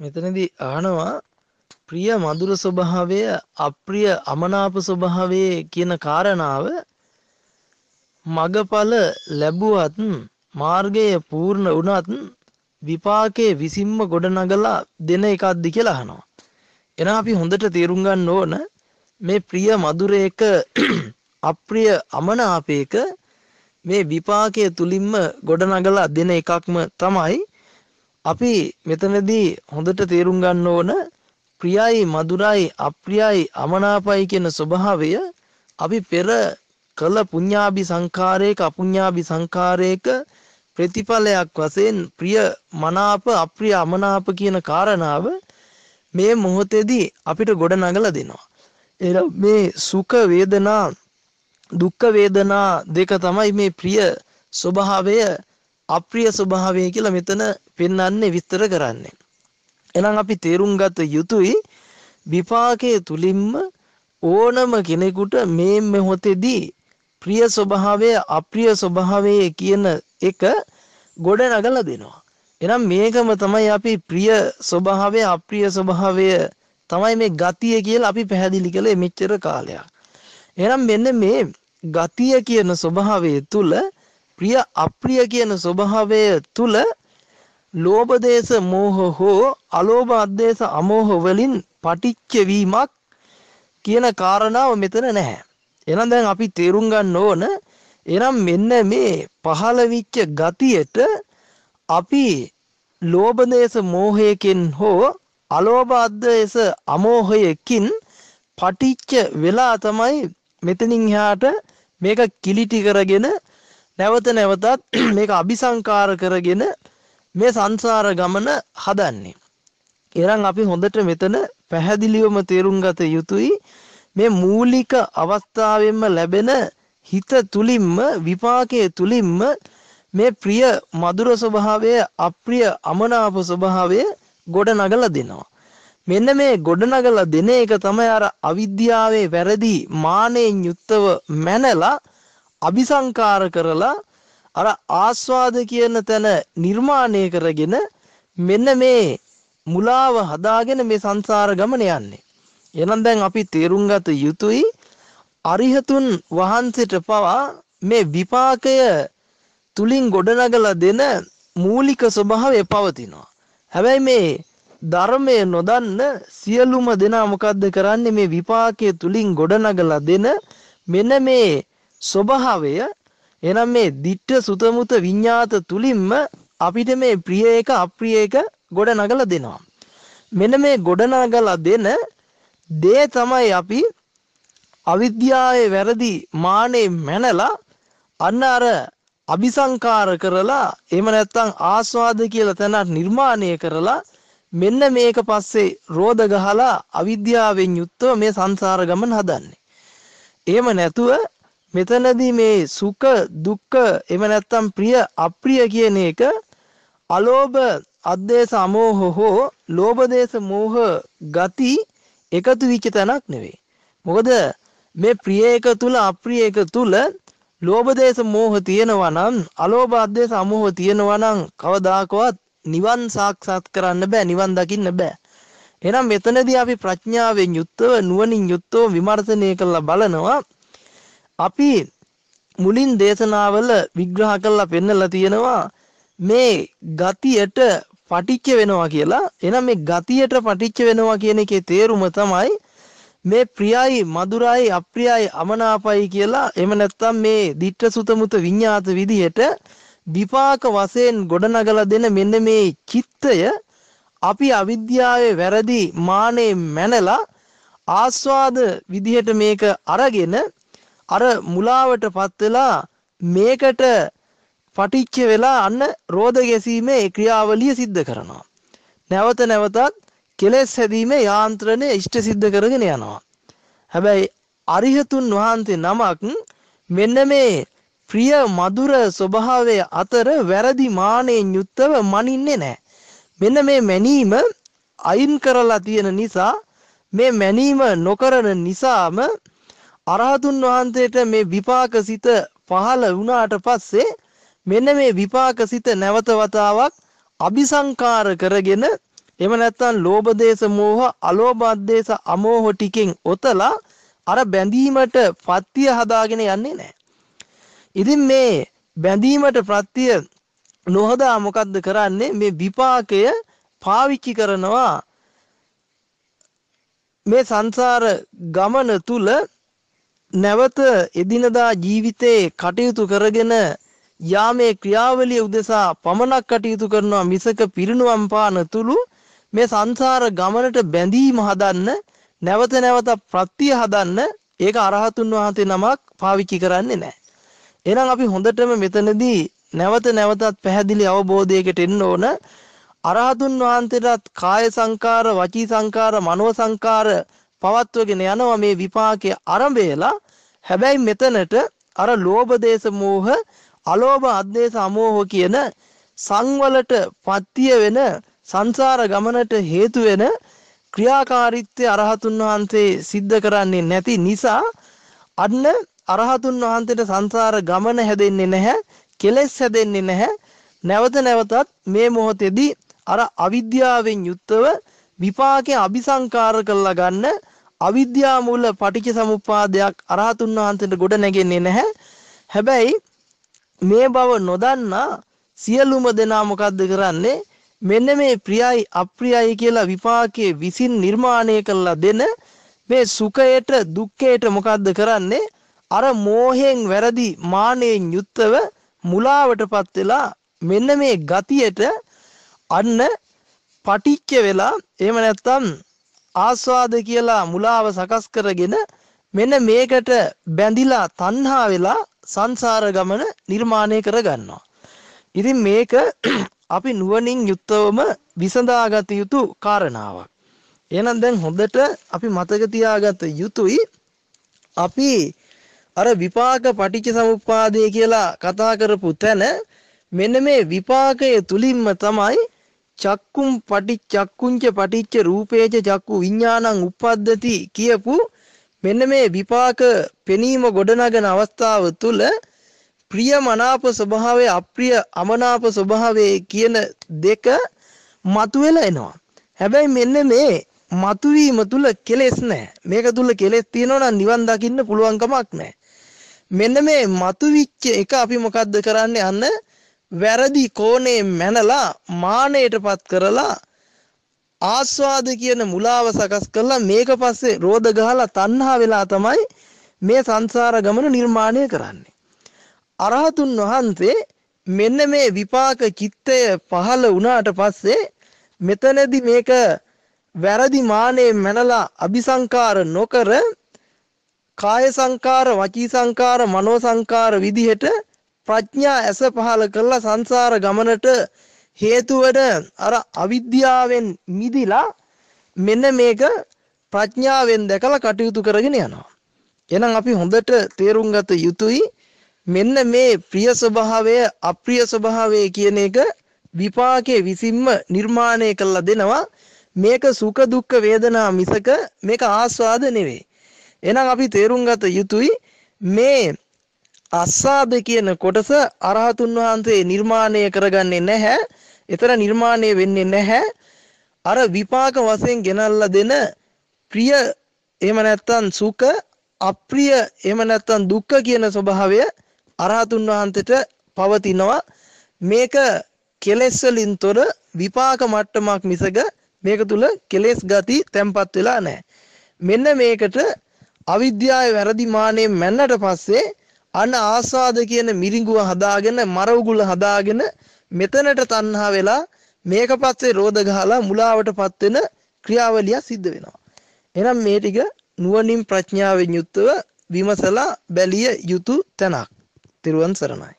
මෙතනදී අහනවා ප්‍රිය මధుර ස්වභාවය අප්‍රිය අමනාප ස්වභාවයේ කියන කාරණාව මගඵල ලැබුවත් මාර්ගය පූර්ණ වුණත් විපාකයේ විසින්ම ගොඩනගලා දෙන එකක්ද කියලා අහනවා. එහෙනම් අපි හොඳට තේරුම් ගන්න ඕන මේ ප්‍රිය මధుර එක අප්‍රිය අමනාපේක මේ විපාකයේ තුලින්ම ගොඩනගලා දෙන එකක්ම තමයි අපි මෙතනදී හොඳට තේරුම් ගන්න ඕන ප්‍රියයි මధుරයි අප්‍රියයි අමනාපයි කියන ස්වභාවය අපි පෙර කළ පුඤ්ඤාභි සංඛාරයක අපුඤ්ඤාභි සංඛාරයක ප්‍රතිඵලයක් වශයෙන් ප්‍රිය මනාප අප්‍රිය අමනාප කියන කාරණාව මේ මොහොතේදී අපිට ගොඩ නගලා දෙනවා. මේ සුඛ වේදනා දුක්ඛ වේදනා දෙක තමයි මේ ප්‍රිය ස්වභාවය අප්‍රිය ස්වභාවය කියලා මෙතන පෙන්වන්නේ විස්තර කරන්නේ. එහෙනම් අපි තේරුම් ගත යුතුයි විපාකයේ තුලින්ම ඕනම කෙනෙකුට මේ මොහොතේදී ප්‍රිය ස්වභාවය අප්‍රිය ස්වභාවය කියන එක ගොඩ නගලා දෙනවා. එහෙනම් මේකම තමයි අපි ප්‍රිය ස්වභාවය අප්‍රිය ස්වභාවය තමයි මේ ගතිය කියලා අපි පැහැදිලි කළේ මෙච්චර කාලයක්. එහෙනම් මෙන්න මේ ගතිය කියන ස්වභාවය තුල ප්‍රිය අප්‍රිය කියන ස්වභාවය තුල ලෝභ දේශ මෝහ හෝ අලෝභ අද්දේශ අමෝහ වලින් පටිච්ච වීමක් කියන කාරණාව මෙතන නැහැ. එහෙනම් දැන් අපි තේරුම් ගන්න ඕන එහෙනම් මෙන්න මේ පහළ විච්ච ගතියට අපි ලෝභ දේශ මෝහයකින් හෝ අලෝභ අද්දේශ අමෝහයකින් පටිච්ච වෙලා තමයි මෙතනින් එහාට මේක කිලිටි කරගෙන නැවත නැවතත් මේක අபிසංකාර කරගෙන මේ සංසාර ගමන හදන්නේ. එරන් අපි හොඳට මෙතන පැහැදිලිවම තේරුම් ගත යුතුයි මේ මූලික අවස්ථාවෙන්ම ලැබෙන හිත තුලින්ම විපාකයේ තුලින්ම මේ ප්‍රිය මధుර ස්වභාවය අප්‍රිය අමනාප ස්වභාවය ගොඩ නගලා දෙනවා. මෙන්න මේ ගොඩ නගලා දෙන එක තමයි අර අවිද්‍යාවේ වැරදි මානෙන් යුක්තව මැනලා අபிසංකාර කරලා අර ආස්වාද කියන තැන නිර්මාණය කරගෙන මෙන්න මේ මුලාව හදාගෙන මේ සංසාර ගමන යන්නේ. එහෙනම් දැන් අපි තේරුම් ගත යුතුයි අරිහතුන් වහන්සේට පවා මේ විපාකය තුලින් ගොඩනගලා දෙන මූලික ස්වභාවය පවතිනවා. හැබැයි මේ ධර්මය නොදන්න සියලුම දෙනා මොකද්ද කරන්නේ මේ විපාකයේ තුලින් ගොඩනගලා දෙන මෙන්න මේ ස්වභාවය එනම් මේ ditta සුතමුත විඤ්ඤාත තුලින්ම අපිට මේ ප්‍රිය එක අප්‍රිය එක ගොඩ නගලා දෙනවා. මෙන්න මේ ගොඩ නගලා දෙන දේ තමයි අපි අවිද්‍යාවේ වැරදි මානේ මැනලා අන්න අර අபிසංකාර කරලා එහෙම නැත්නම් ආස්වාද කියලා තැනක් නිර්මාණය කරලා මෙන්න මේක පස්සේ රෝධ ගහලා අවිද්‍යාවෙන් යුක්තව මේ සංසාර ගමන හදන්නේ. එහෙම නැතුව මෙතනදී මේ සුඛ දුක්ඛ එහෙම නැත්නම් ප්‍රිය අප්‍රිය කියන එක අලෝභ අද්දේශ අමෝහ හෝ ලෝභ දේශ මෝහ ගති එකතු වෙච්ච තැනක් නෙවෙයි. මොකද මේ ප්‍රිය එක තුල අප්‍රිය එක තුල ලෝභ දේශ මෝහ තියෙනවා නම් අලෝභ අද්දේශ අමෝහ තියෙනවා නම් කවදාකවත් නිවන් සාක්ෂාත් කරන්න බෑ නිවන් දකින්න බෑ. එහෙනම් මෙතනදී අපි ප්‍රඥාවෙන් යුක්තව නුවණින් යුක්තව විමර්ශනය කරලා බලනවා අපි මුලින් දේශනාවල විග්‍රහ කරලා පෙන්නලා තියෙනවා මේ ගතියට පටිච්ච වෙනවා කියලා. එහෙනම් මේ ගතියට පටිච්ච වෙනවා කියන එකේ තේරුම තමයි මේ ප්‍රියයි මధుරයි අප්‍රියයි අමනාපයි කියලා එහෙම නැත්නම් මේ ditta සුතමුත විඤ්ඤාත විදියට විපාක වශයෙන් ගොඩනගලා දෙන මෙන්න මේ චිත්තය අපි අවිද්‍යාවේ වැරදි මානේ මැනලා ආස්වාද විදිහට මේක අරගෙන අර මුලාවටපත් වෙලා මේකට පටිච්ච වෙලා අන්න රෝධ ගැසීමේ ක්‍රියාවලිය සිද්ධ කරනවා. නැවත නැවතත් කෙලෙස් හැදීමේ යාන්ත්‍රණය ඉෂ්ට සිද්ධ කරගෙන යනවා. හැබැයි අරිහතුන් වහන්සේ නමක් මෙන්න මේ ප්‍රිය මధుර ස්වභාවය අතර වැරදි මානෙන් යුක්තව මනින්නේ නැහැ. මෙන්න මේ මැනීම අයින් කරලා තියෙන නිසා මේ මැනීම නොකරන නිසාම අරහතුන් වහන්සේට මේ විපාක සිත පහළ වුණාට පස්සේ මෙන්න මේ විපාක සිත නැවත වතාවක් අபிසංකාර කරගෙන එහෙම නැත්නම් ලෝභ දේශ මෝහ අලෝභ දේශ අමෝහ ටිකෙන් ඔතලා අර බැඳීමට පත්‍ය හදාගෙන යන්නේ නැහැ. ඉතින් මේ බැඳීමට ප්‍රත්‍ය නොහදා මොකද්ද කරන්නේ මේ විපාකය පාවිච්චි කරනවා මේ සංසාර ගමන තුල නැවත එදිනදා ජීවිතේ කටයුතු කරගෙන යාමේ ක්‍රියාවලිය උදෙසා පමණක් කටයුතු කරනවා මිසක පිරිනුවම් පාන තුළු මේ සංසාර ගමනට බැඳීම හදන්න නැවත නැවත ප්‍රත්‍ය හදන්න ඒක අරහතුන් වහන්සේ නමක් පාවිච්චි කරන්නේ නැහැ. එහෙනම් අපි හොඳටම මෙතනදී නැවත නැවතත් පැහැදිලි අවබෝධයකට එන්න ඕන අරහතුන් වහන්සේටත් කාය සංකාර වචී සංකාර මනෝ සංකාර පවත්වගෙන යනවා මේ විපාකයේ ආරම්භයලා හැබැයි මෙතනට අර ලෝභ දේශ මෝහ අලෝභ අද්දේශ අමෝහ කියන සංවලට පත්‍ය වෙන සංසාර ගමනට හේතු වෙන ක්‍රියාකාරීත්වය අරහතුන් වහන්සේ සිද්ධ කරන්නේ නැති නිසා අන්න අරහතුන් වහන්සේට සංසාර ගමන හැදෙන්නේ නැහැ කෙලෙස් හැදෙන්නේ නැහැ. නැවත නැවතත් මේ මොහොතේදී අර අවිද්‍යාවෙන් යුක්තව විපාකේ අபிසංකාර කරලා ගන්න අවිද්‍යා මූල පටිච්ච සමුප්පාදයක් අරහතුන් වහන්සේට ගොඩ නැගෙන්නේ නැහැ. හැබැයි මේ බව නොදන්නා සියලුම දෙනා මොකද්ද කරන්නේ? මෙන්න මේ ප්‍රියයි අප්‍රියයි කියලා විපාකයේ විසින් නිර්මාණය කළා දෙන මේ සුඛයට දුක්ඛයට මොකද්ද කරන්නේ? අර මෝහයෙන් වැරදි මානෙන් යුක්තව මුලාවටපත් වෙලා මෙන්න මේ ගතියට අන්න පටිච්ච වෙලා එහෙම නැත්නම් ආස්වාද කියලා මුලාව සකස් කරගෙන මෙන්න මේකට බැඳිලා තණ්හා වෙලා සංසාර ගමන නිර්මාණය කරගන්නවා. ඉතින් මේක අපි නුවණින් යුක්තවම විසඳාගත යුතු කාරණාවක්. එහෙනම් දැන් හොඳට අපි මතක තියාගත යුතුයි අපි අර විපාක පටිච්ච සමුප්පාදය කියලා කතා කරපු තැන මෙන්න මේ විපාකයේ තුලින්ම තමයි චක්කුම් පටිච්චක්කුංච පටිච්ච රූපේච චක්කු විඥානං උප්පද්දති කියපු මෙන්න මේ විපාක පෙනීම ගොඩනගන අවස්ථාව තුළ ප්‍රිය මනාප ස්වභාවය අප්‍රිය අමනාප ස්වභාවය කියන දෙක මතුවෙලා එනවා. හැබැයි මෙන්න මේ මතුවීම තුල කෙලෙස් නැහැ. මේක තුල කෙලෙස් තියෙනවා නම් නිවන් දකින්න පුළුවන් කමක් නැහැ. මෙන්න මේ මතුවිච්ච එක අපි මොකද්ද කරන්නේ අන්න වැරදි කෝණේ මැනලා මානයටපත් කරලා ආස්වාද කියන මුලාව සකස් කරලා මේක පස්සේ රෝධ ගහලා තණ්හා වෙලා තමයි මේ සංසාර ගමන නිර්මාණය කරන්නේ. අරහතුන් වහන්සේ මෙන්න මේ විපාක චිත්තය පහළ වුණාට පස්සේ මෙතනදී මේක වැරදි මානේ මැනලා අபிසංකාර නොකර කාය සංකාර වචී සංකාර මනෝ සංකාර විදිහට ප්‍රඥා ඇස පහල කරලා සංසාර ගමනට හේතු වෙන අර අවිද්‍යාවෙන් මිදිලා මෙන්න මේක ප්‍රඥාවෙන් දැකලා කටයුතු කරගෙන යනවා. එහෙනම් අපි හොඳට තේරුම් ගත යුතුයි මෙන්න මේ ප්‍රිය ස්වභාවය අප්‍රිය ස්වභාවය කියන එක විපාකයේ විසින්ම නිර්මාණය කළා දෙනවා. මේක සුඛ දුක්ඛ වේදනා මිසක මේක ආස්වාද නෙවෙයි. එහෙනම් අපි තේරුම් ගත යුතුයි මේ අස්සාද කියන කොටස අරහතුන් වහන්සේ නිර්මාණය කරගන්නේ නැහැ. එතර නිර්මාණය වෙන්නේ නැහැ. අර විපාක වශයෙන් ගෙනල්ලා දෙන ප්‍රිය එහෙම නැත්නම් සුඛ අප්‍රිය එහෙම නැත්නම් දුක්ඛ කියන ස්වභාවය අරහතුන් වහන්සේට පවතිනවා. මේක කෙලෙස් වලින් තොර විපාක මට්ටමක් මිසක මේක තුල කෙලෙස් ගති තැම්පත් වෙලා නැහැ. මෙන්න මේකට අවිද්‍යාවේ වැරදි මානෙ මැන්නට පස්සේ අන්න ආස්වාද කියන මිරිඟුව හදාගෙන මරවුගුල හදාගෙන මෙතනට තණ්හා වෙලා මේක පස්සේ රෝධ ගහලා මුලාවටපත් වෙන ක්‍රියාවලිය සිද්ධ වෙනවා. එහෙනම් මේ ටික නුවණින් ප්‍රඥාවෙන් යුක්තව විමසලා බැලිය යුතු තැනක්. තිරුවන් සරණයි.